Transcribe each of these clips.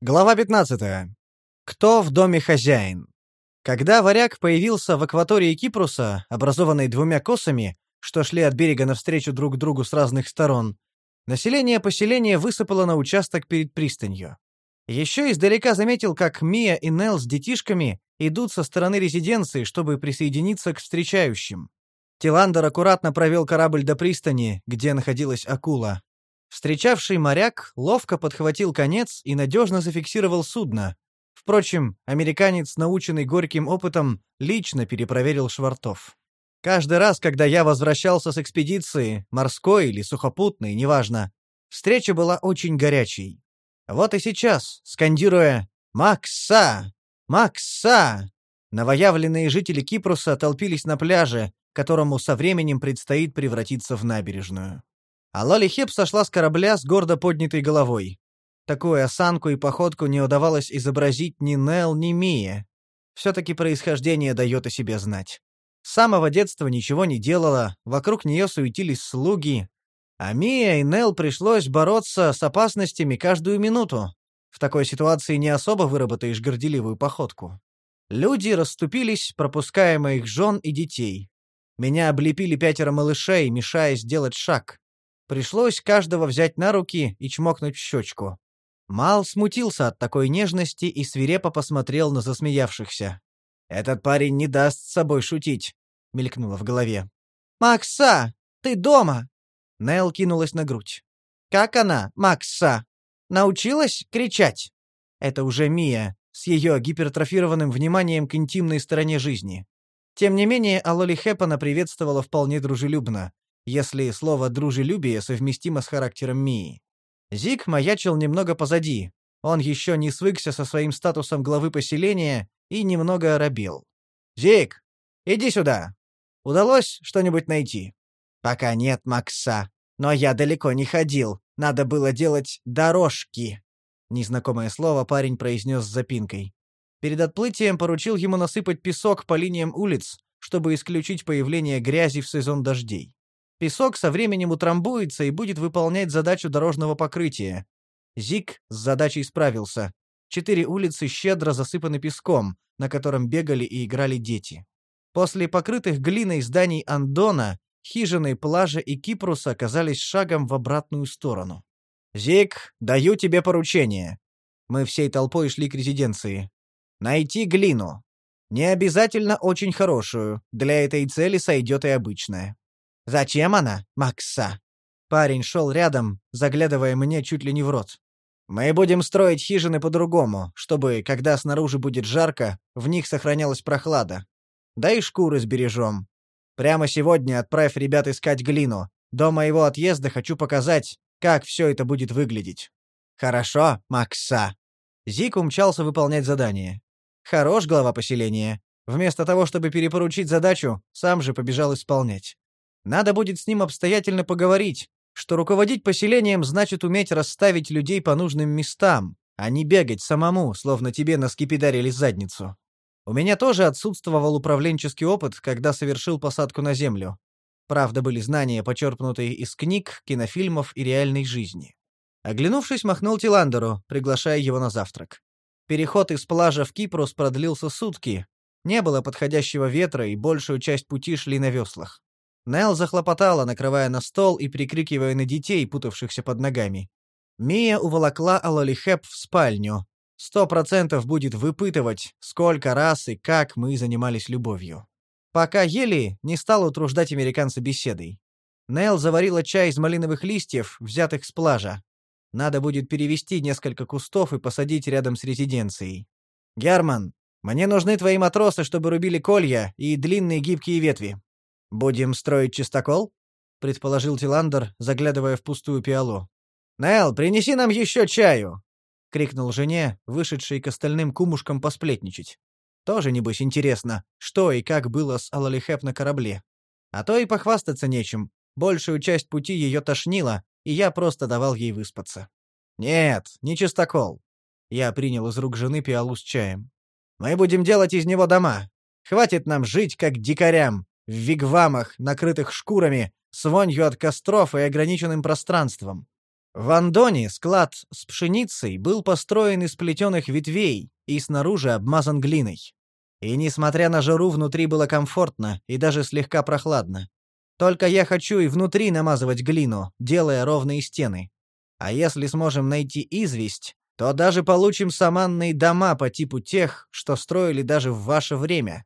Глава 15. Кто в доме хозяин? Когда варяг появился в акватории Кипруса, образованной двумя косами, что шли от берега навстречу друг другу с разных сторон, население поселения высыпало на участок перед пристанью. Еще издалека заметил, как Мия и Нел с детишками идут со стороны резиденции, чтобы присоединиться к встречающим. Тиландер аккуратно провел корабль до пристани, где находилась акула, Встречавший моряк ловко подхватил конец и надежно зафиксировал судно. Впрочем, американец, наученный горьким опытом, лично перепроверил швартов. Каждый раз, когда я возвращался с экспедиции, морской или сухопутной, неважно, встреча была очень горячей. Вот и сейчас, скандируя «Макса! Макса!», новоявленные жители Кипруса толпились на пляже, которому со временем предстоит превратиться в набережную. А Лоли Хеп сошла с корабля с гордо поднятой головой. Такую осанку и походку не удавалось изобразить ни Нел, ни Мия. Все-таки происхождение дает о себе знать. С самого детства ничего не делала, вокруг нее суетились слуги, а Мия и Нел пришлось бороться с опасностями каждую минуту. В такой ситуации не особо выработаешь горделивую походку. Люди расступились, пропуская моих жен и детей. Меня облепили пятеро малышей, мешая сделать шаг. Пришлось каждого взять на руки и чмокнуть в щечку. Мал смутился от такой нежности и свирепо посмотрел на засмеявшихся. «Этот парень не даст с собой шутить», — мелькнуло в голове. «Макса, ты дома?» Нел кинулась на грудь. «Как она, Макса? Научилась кричать?» Это уже Мия, с ее гипертрофированным вниманием к интимной стороне жизни. Тем не менее, Алоли Хэппана приветствовала вполне дружелюбно, если слово «дружелюбие» совместимо с характером Мии. Зик маячил немного позади. Он еще не свыкся со своим статусом главы поселения и немного оробел. «Зик, иди сюда. Удалось что-нибудь найти?» «Пока нет, Макса. Но я далеко не ходил. Надо было делать дорожки». Незнакомое слово парень произнес с запинкой. Перед отплытием поручил ему насыпать песок по линиям улиц, чтобы исключить появление грязи в сезон дождей. Песок со временем утрамбуется и будет выполнять задачу дорожного покрытия. Зик с задачей справился. Четыре улицы щедро засыпаны песком, на котором бегали и играли дети. После покрытых глиной зданий Андона, хижины Плажа и Кипруса оказались шагом в обратную сторону. «Зик, даю тебе поручение». Мы всей толпой шли к резиденции. «Найти глину. Не обязательно очень хорошую, для этой цели сойдет и обычная. Зачем она, Макса? Парень шел рядом, заглядывая мне чуть ли не в рот. Мы будем строить хижины по-другому, чтобы, когда снаружи будет жарко, в них сохранялась прохлада. Да и шкуры сбережем. Прямо сегодня отправь ребят искать глину. До моего отъезда хочу показать, как все это будет выглядеть. Хорошо, Макса. Зик умчался выполнять задание. Хорош глава поселения. Вместо того, чтобы перепоручить задачу, сам же побежал исполнять. Надо будет с ним обстоятельно поговорить, что руководить поселением значит уметь расставить людей по нужным местам, а не бегать самому, словно тебе наскипидарили задницу. У меня тоже отсутствовал управленческий опыт, когда совершил посадку на землю. Правда, были знания, почерпнутые из книг, кинофильмов и реальной жизни. Оглянувшись, махнул Тиландеру, приглашая его на завтрак. Переход из плажа в Кипрос продлился сутки. Не было подходящего ветра, и большую часть пути шли на веслах. Нел захлопотала, накрывая на стол и прикрикивая на детей, путавшихся под ногами. Мия уволокла Алолихеп в спальню. Сто процентов будет выпытывать, сколько раз и как мы занимались любовью. Пока ели, не стал утруждать американца беседой. Нел заварила чай из малиновых листьев, взятых с плажа. Надо будет перевести несколько кустов и посадить рядом с резиденцией. Герман, мне нужны твои матросы, чтобы рубили колья и длинные гибкие ветви. «Будем строить чистокол?» — предположил Тиландер, заглядывая в пустую пиалу. «Нел, принеси нам еще чаю!» — крикнул жене, вышедшей к остальным кумушкам посплетничать. Тоже, небось, интересно, что и как было с Алалихеп на корабле. А то и похвастаться нечем. Большую часть пути ее тошнило, и я просто давал ей выспаться. «Нет, не чистокол». Я принял из рук жены пиалу с чаем. «Мы будем делать из него дома. Хватит нам жить, как дикарям, в вигвамах, накрытых шкурами, с вонью от костров и ограниченным пространством. В Андоне склад с пшеницей был построен из плетеных ветвей и снаружи обмазан глиной. И несмотря на жару, внутри было комфортно и даже слегка прохладно. Только я хочу и внутри намазывать глину, делая ровные стены. А если сможем найти известь, то даже получим саманные дома по типу тех, что строили даже в ваше время.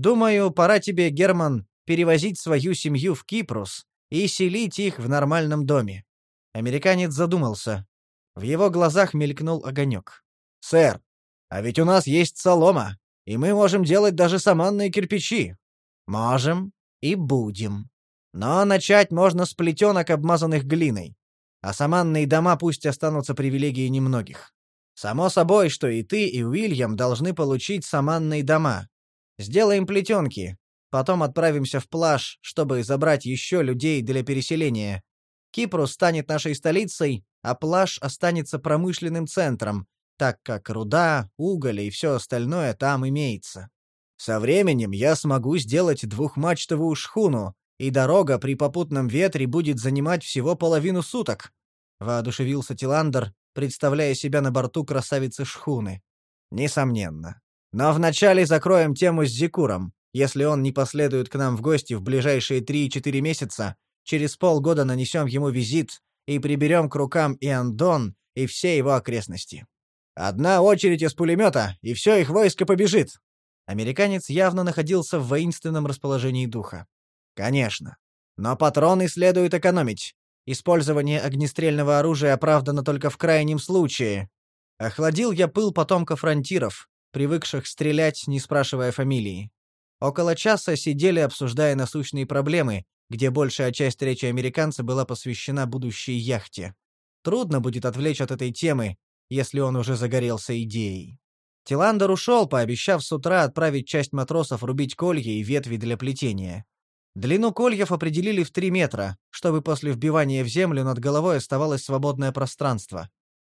Думаю, пора тебе, Герман, перевозить свою семью в Кипрус и селить их в нормальном доме. Американец задумался. В его глазах мелькнул огонек. «Сэр, а ведь у нас есть солома, и мы можем делать даже саманные кирпичи». «Можем и будем. Но начать можно с плетенок, обмазанных глиной а саманные дома пусть останутся привилегией немногих. Само собой, что и ты, и Уильям должны получить саманные дома. Сделаем плетенки, потом отправимся в плаж, чтобы забрать еще людей для переселения. Кипрус станет нашей столицей, а плаж останется промышленным центром, так как руда, уголь и все остальное там имеется. Со временем я смогу сделать двухмачтовую шхуну, и дорога при попутном ветре будет занимать всего половину суток», — воодушевился Тиландер, представляя себя на борту красавицы шхуны. «Несомненно. Но вначале закроем тему с Зикуром. Если он не последует к нам в гости в ближайшие три-четыре месяца, через полгода нанесем ему визит и приберем к рукам и Андон, и все его окрестности. Одна очередь из пулемета, и все их войско побежит!» Американец явно находился в воинственном расположении духа. Конечно. Но патроны следует экономить. Использование огнестрельного оружия оправдано только в крайнем случае. Охладил я пыл потомков фронтиров, привыкших стрелять, не спрашивая фамилии. Около часа сидели, обсуждая насущные проблемы, где большая часть речи американца была посвящена будущей яхте. Трудно будет отвлечь от этой темы, если он уже загорелся идеей. Тиландер ушел, пообещав с утра отправить часть матросов рубить колья и ветви для плетения. Длину кольев определили в 3 метра, чтобы после вбивания в землю над головой оставалось свободное пространство.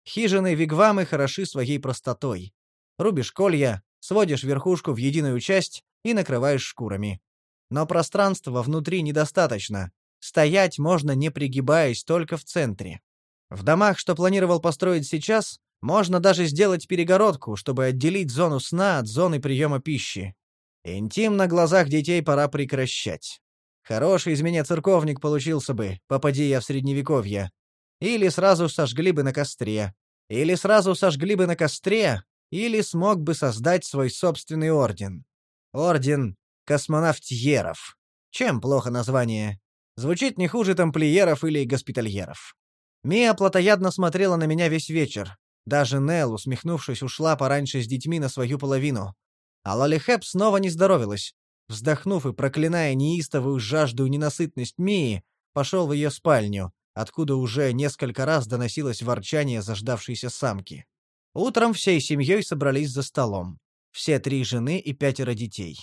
Хижины-вигвамы хороши своей простотой. Рубишь колья, сводишь верхушку в единую часть и накрываешь шкурами. Но пространства внутри недостаточно. Стоять можно, не пригибаясь, только в центре. В домах, что планировал построить сейчас, можно даже сделать перегородку, чтобы отделить зону сна от зоны приема пищи. Интим на глазах детей пора прекращать. Хороший из меня церковник получился бы, попади я в средневековье. Или сразу сожгли бы на костре. Или сразу сожгли бы на костре, или смог бы создать свой собственный орден. Орден космонавтьеров. Чем плохо название? Звучит не хуже тамплиеров или госпитальеров. Мия плотоядно смотрела на меня весь вечер. Даже Нел, усмехнувшись, ушла пораньше с детьми на свою половину. А Лолихеп снова не здоровилась. Вздохнув и проклиная неистовую жажду и ненасытность Мии, пошел в ее спальню, откуда уже несколько раз доносилось ворчание заждавшейся самки. Утром всей семьей собрались за столом. Все три жены и пятеро детей.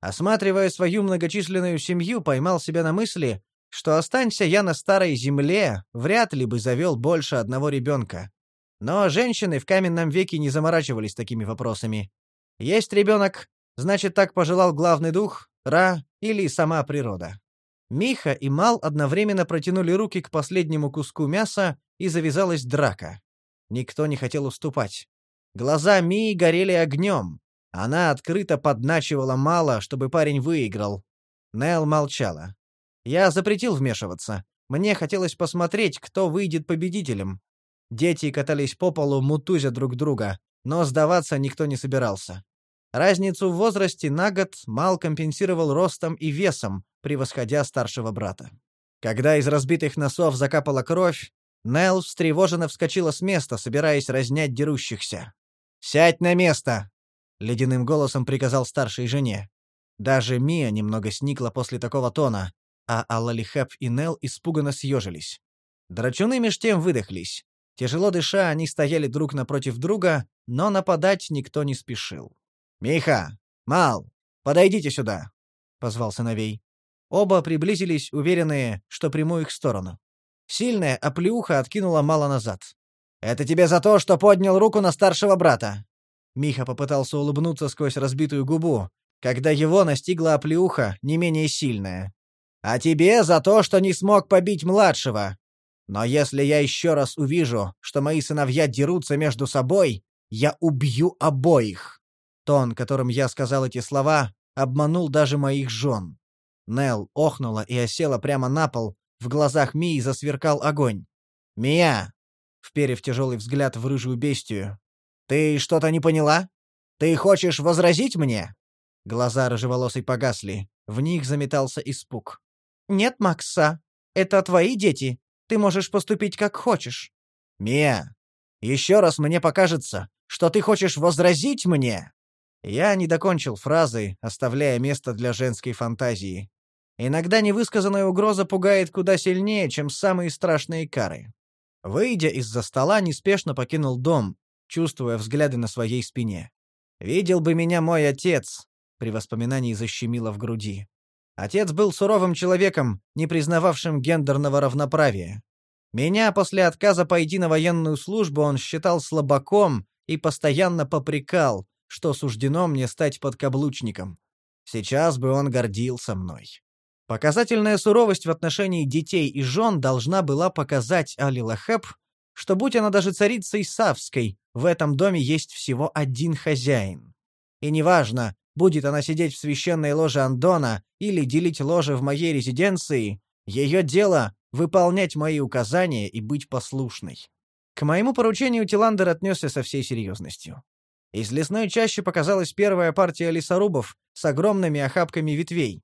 Осматривая свою многочисленную семью, поймал себя на мысли, что останься я на старой земле, вряд ли бы завел больше одного ребенка. Но женщины в каменном веке не заморачивались такими вопросами. Есть ребенок, Значит, так пожелал главный дух, Ра или сама природа. Миха и Мал одновременно протянули руки к последнему куску мяса, и завязалась драка. Никто не хотел уступать. Глаза Мии горели огнем. Она открыто подначивала Мала, чтобы парень выиграл. Нел молчала. Я запретил вмешиваться. Мне хотелось посмотреть, кто выйдет победителем. Дети катались по полу, мутузя друг друга, но сдаваться никто не собирался. Разницу в возрасте на год Мал компенсировал ростом и весом, превосходя старшего брата. Когда из разбитых носов закапала кровь, Нел встревоженно вскочила с места, собираясь разнять дерущихся. «Сядь на место!» — ледяным голосом приказал старшей жене. Даже Мия немного сникла после такого тона, а Аллалихеп и Нел испуганно съежились. Драчуны меж тем выдохлись. Тяжело дыша, они стояли друг напротив друга, но нападать никто не спешил. «Миха! Мал! Подойдите сюда!» — позвал сыновей. Оба приблизились, уверенные, что приму их сторону. Сильная оплеуха откинула Мала назад. «Это тебе за то, что поднял руку на старшего брата!» Миха попытался улыбнуться сквозь разбитую губу, когда его настигла оплеуха, не менее сильная. «А тебе за то, что не смог побить младшего!» Но если я еще раз увижу, что мои сыновья дерутся между собой, я убью обоих. Тон, которым я сказал эти слова, обманул даже моих жен. Нел охнула и осела прямо на пол, в глазах Мии засверкал огонь. «Мия!» — вперев тяжелый взгляд в рыжую бестию. «Ты что-то не поняла? Ты хочешь возразить мне?» Глаза рыжеволосой погасли. В них заметался испуг. «Нет, Макса, это твои дети. Ты можешь поступить как хочешь». «Мия, еще раз мне покажется, что ты хочешь возразить мне!» Я не докончил фразы, оставляя место для женской фантазии. Иногда невысказанная угроза пугает куда сильнее, чем самые страшные кары. Выйдя из-за стола, неспешно покинул дом, чувствуя взгляды на своей спине. Видел бы меня мой отец, при воспоминании защемило в груди. Отец был суровым человеком, не признававшим гендерного равноправия. Меня после отказа пойти на военную службу он считал слабаком и постоянно попрекал, что суждено мне стать подкаблучником. Сейчас бы он гордился мной. Показательная суровость в отношении детей и жен должна была показать Али Лахеб, что будь она даже царицей Савской, в этом доме есть всего один хозяин. И неважно, будет она сидеть в священной ложе Андона или делить ложе в моей резиденции, ее дело — выполнять мои указания и быть послушной. К моему поручению Тиландер отнесся со всей серьезностью. Из лесной чащи показалась первая партия лесорубов с огромными охапками ветвей.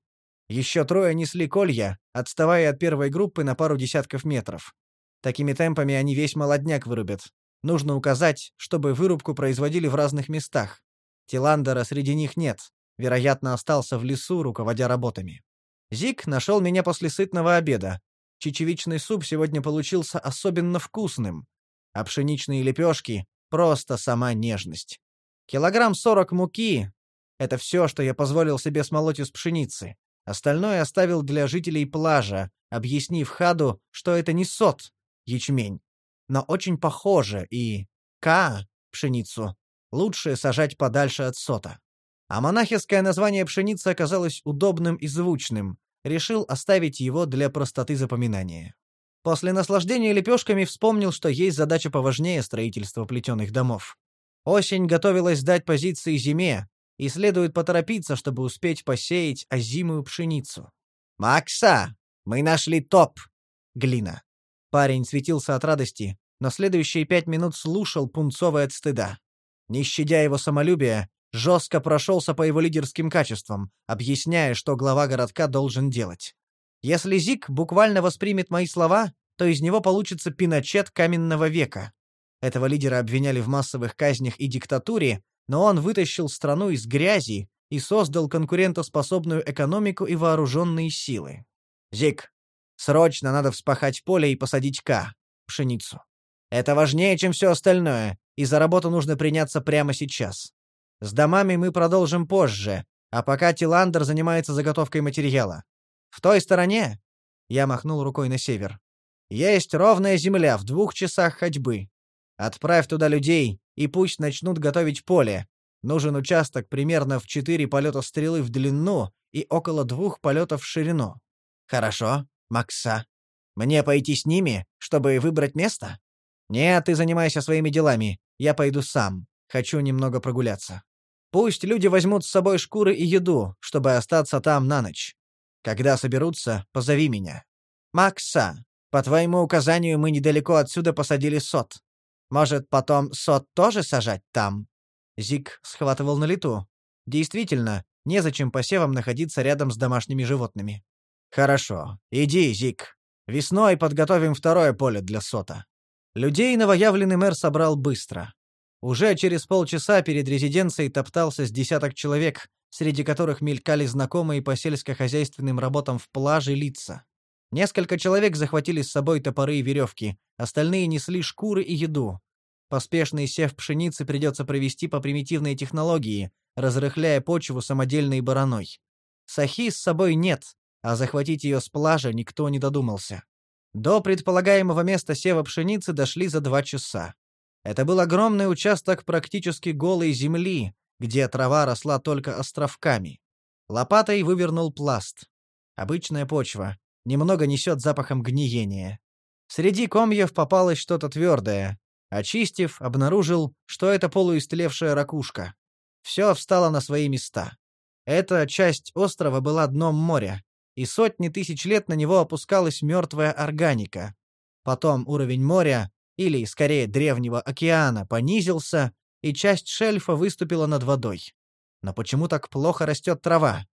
Еще трое несли колья, отставая от первой группы на пару десятков метров. Такими темпами они весь молодняк вырубят. Нужно указать, чтобы вырубку производили в разных местах. Тиландера среди них нет. Вероятно, остался в лесу, руководя работами. Зик нашел меня после сытного обеда. Чечевичный суп сегодня получился особенно вкусным, а пшеничные лепешки — просто сама нежность. Килограмм сорок муки — это все, что я позволил себе смолоть из пшеницы. Остальное оставил для жителей плажа, объяснив Хаду, что это не сот, ячмень, но очень похоже, и К, пшеницу, лучше сажать подальше от сота. А монахиское название пшеницы оказалось удобным и звучным, решил оставить его для простоты запоминания. После наслаждения лепешками вспомнил, что есть задача поважнее строительства плетеных домов. Осень готовилась дать позиции зиме, и следует поторопиться, чтобы успеть посеять озимую пшеницу. «Макса, мы нашли топ!» Глина. Парень светился от радости, но следующие пять минут слушал пунцовый от стыда. Не щадя его самолюбия, жестко прошелся по его лидерским качествам, объясняя, что глава городка должен делать. Если Зик буквально воспримет мои слова, то из него получится пиночет каменного века. Этого лидера обвиняли в массовых казнях и диктатуре, но он вытащил страну из грязи и создал конкурентоспособную экономику и вооруженные силы. Зик, Срочно надо вспахать поле и посадить К, пшеницу. Это важнее, чем все остальное, и за работу нужно приняться прямо сейчас. С домами мы продолжим позже, а пока Тиландер занимается заготовкой материала. В той стороне, я махнул рукой на север, есть ровная земля в двух часах ходьбы. Отправь туда людей, и пусть начнут готовить поле. Нужен участок примерно в четыре полета стрелы в длину и около двух полетов в ширину. Хорошо. Макса. Мне пойти с ними, чтобы выбрать место? Нет, ты занимайся своими делами. Я пойду сам. Хочу немного прогуляться. Пусть люди возьмут с собой шкуры и еду, чтобы остаться там на ночь. Когда соберутся, позови меня. Макса, по твоему указанию мы недалеко отсюда посадили сот. Может, потом сот тоже сажать там? Зик схватывал на лету. Действительно, незачем посевам находиться рядом с домашними животными. «Хорошо. Иди, Зик. Весной подготовим второе поле для сота». Людей новоявленный мэр собрал быстро. Уже через полчаса перед резиденцией топтался с десяток человек, среди которых мелькали знакомые по сельскохозяйственным работам в плаже лица. Несколько человек захватили с собой топоры и веревки, остальные несли шкуры и еду. Поспешный сев пшеницы придется провести по примитивной технологии, разрыхляя почву самодельной бараной. Сахи с собой нет, а захватить ее с плажа никто не додумался. До предполагаемого места сева пшеницы дошли за два часа. Это был огромный участок практически голой земли, где трава росла только островками. Лопатой вывернул пласт. Обычная почва. Немного несет запахом гниения. Среди комьев попалось что-то твердое. Очистив, обнаружил, что это полуистлевшая ракушка. Все встало на свои места. Эта часть острова была дном моря, и сотни тысяч лет на него опускалась мертвая органика. Потом уровень моря, или, скорее, древнего океана, понизился, и часть шельфа выступила над водой. Но почему так плохо растет трава?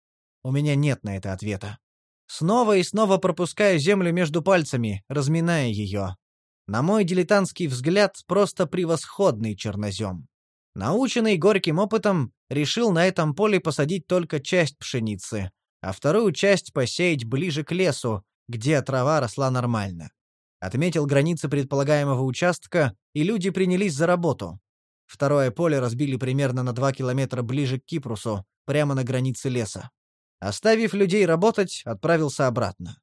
У меня нет на это ответа. Снова и снова пропускаю землю между пальцами, разминая ее. На мой дилетантский взгляд, просто превосходный чернозем. Наученный горьким опытом, решил на этом поле посадить только часть пшеницы, а вторую часть посеять ближе к лесу, где трава росла нормально. Отметил границы предполагаемого участка, и люди принялись за работу. Второе поле разбили примерно на 2 километра ближе к Кипрусу, прямо на границе леса. Оставив людей работать, отправился обратно.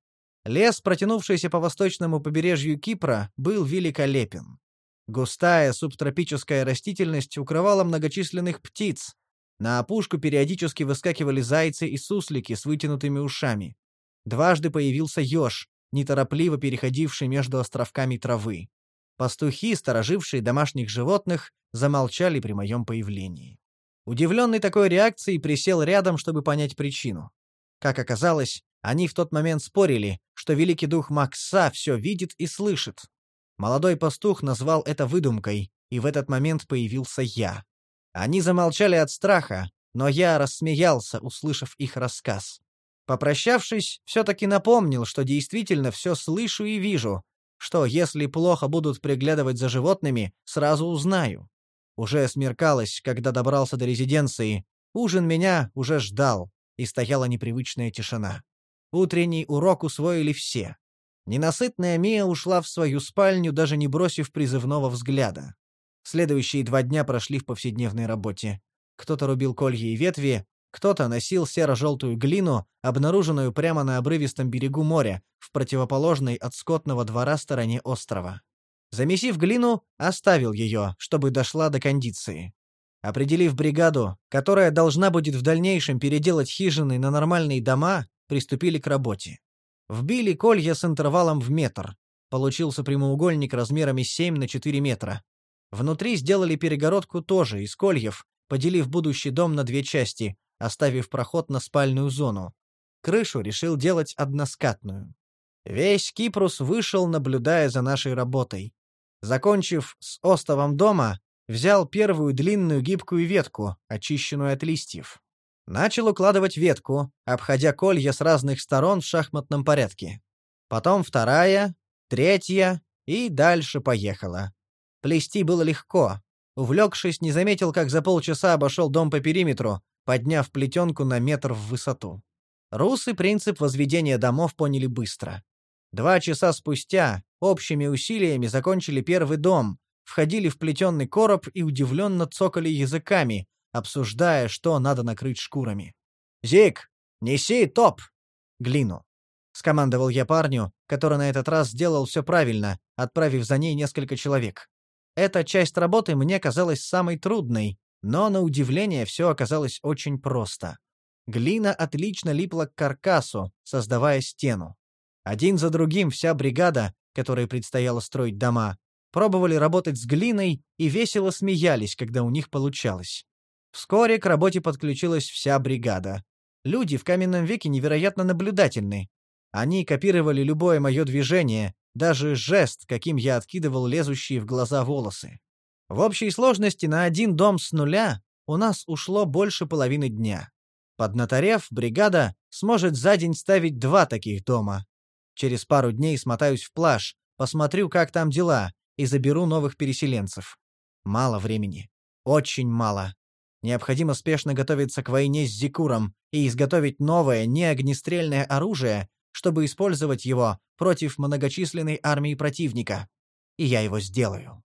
Лес, протянувшийся по восточному побережью Кипра, был великолепен. Густая субтропическая растительность укрывала многочисленных птиц. На опушку периодически выскакивали зайцы и суслики с вытянутыми ушами. Дважды появился еж, неторопливо переходивший между островками травы. Пастухи, сторожившие домашних животных, замолчали при моем появлении. Удивленный такой реакцией, присел рядом, чтобы понять причину. Как оказалось, они в тот момент спорили, что великий дух Макса все видит и слышит. Молодой пастух назвал это выдумкой, и в этот момент появился я. Они замолчали от страха, но я рассмеялся, услышав их рассказ. Попрощавшись, все-таки напомнил, что действительно все слышу и вижу, что если плохо будут приглядывать за животными, сразу узнаю. Уже смеркалось, когда добрался до резиденции. Ужин меня уже ждал, и стояла непривычная тишина. Утренний урок усвоили все. Ненасытная Мия ушла в свою спальню, даже не бросив призывного взгляда. Следующие два дня прошли в повседневной работе. Кто-то рубил колья и ветви, кто-то носил серо-желтую глину, обнаруженную прямо на обрывистом берегу моря, в противоположной от скотного двора стороне острова. Замесив глину, оставил ее, чтобы дошла до кондиции. Определив бригаду, которая должна будет в дальнейшем переделать хижины на нормальные дома, приступили к работе. Вбили колья с интервалом в метр. Получился прямоугольник размерами 7 на 4 метра. Внутри сделали перегородку тоже из кольев, поделив будущий дом на две части, оставив проход на спальную зону. Крышу решил делать односкатную. Весь Кипрус вышел, наблюдая за нашей работой. Закончив с остовом дома, взял первую длинную гибкую ветку, очищенную от листьев. Начал укладывать ветку, обходя колья с разных сторон в шахматном порядке. Потом вторая, третья и дальше поехала. Плести было легко. Увлекшись, не заметил, как за полчаса обошел дом по периметру, подняв плетенку на метр в высоту. Русы принцип возведения домов поняли быстро. Два часа спустя общими усилиями закончили первый дом, входили в плетенный короб и удивленно цокали языками, обсуждая, что надо накрыть шкурами. «Зик, неси топ!» «Глину», — скомандовал я парню, который на этот раз сделал все правильно, отправив за ней несколько человек. Эта часть работы мне казалась самой трудной, но, на удивление, все оказалось очень просто. Глина отлично липла к каркасу, создавая стену. Один за другим вся бригада, которой предстояло строить дома, пробовали работать с глиной и весело смеялись, когда у них получалось. Вскоре к работе подключилась вся бригада. Люди в каменном веке невероятно наблюдательны. Они копировали любое мое движение, даже жест, каким я откидывал лезущие в глаза волосы. В общей сложности на один дом с нуля у нас ушло больше половины дня. Поднаторев, бригада сможет за день ставить два таких дома. Через пару дней смотаюсь в плаж, посмотрю, как там дела, и заберу новых переселенцев. Мало времени. Очень мало. Необходимо спешно готовиться к войне с Зикуром и изготовить новое неогнестрельное оружие, чтобы использовать его против многочисленной армии противника. И я его сделаю.